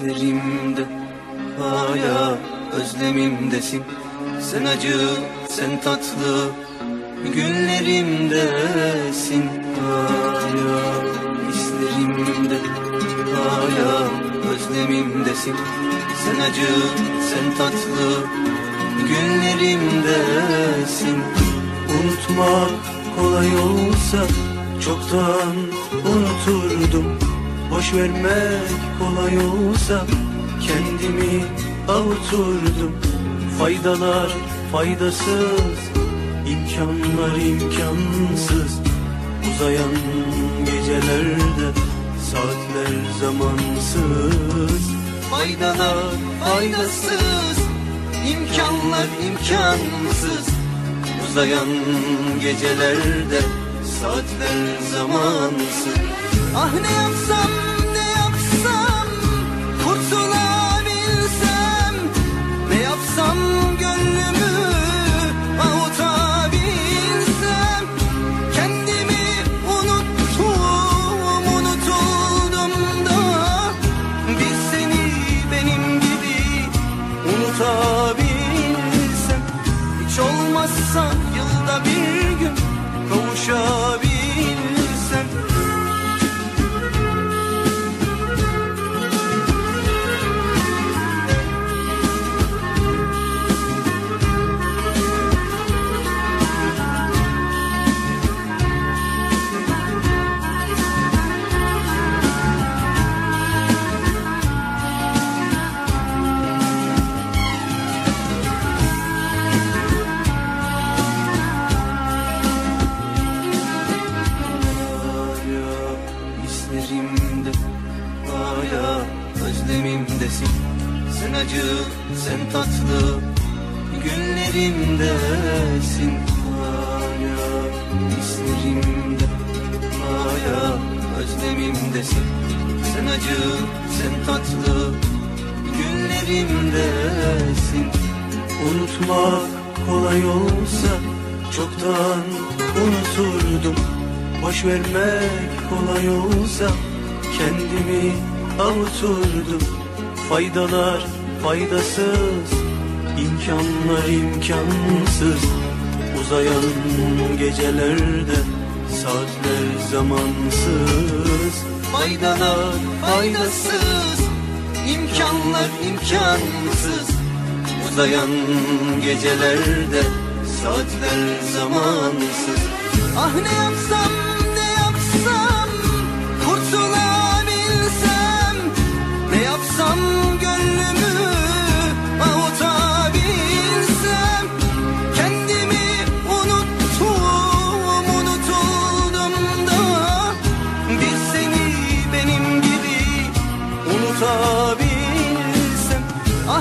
hislerimde Hala özlemimdesin. Sen acı, sen tatlı Günlerimdesin. Hala hislerimde Hala özlemimdesin. Sen acı, sen tatlı Günlerimdesin. Unutmak kolay olsa Çoktan unuturdum Boş vermek kolay olsa Kendimi avuturdum. Faydalar faydasız imkanlar imkansız. Uzayan gecelerde Saatler zamansız. Faydalar faydasız imkanlar imkansız. Uzayan gecelerde Saatler zamansız Ah ne yapsam ne yapsam kurtulabilsem. Ne yapsam gönlümü avutabilsem. Kendimi unuttum unutuldum da. Bir seni benim gibi unutabilsem. Hiç olmazsa yılda bir gün hislerimde Hala özlemimdesin. Sen acı, sen tatlı Günlerimdesin Hala hislerimde Hala özlemimdesin. Sen acı, sen tatlı Günlerimdesin Unutmak kolay olsa Çoktan unuturdum. Boş vermek kolay olsa Kendimi avuturdum. Faydalar faydasız imkanlar imkansız. Uzayan gecelerde Saatler zamansız. Faydalar faydasız imkanlar imkansız. Uzayan gecelerde Saatler zamansız. Ah ne yapsam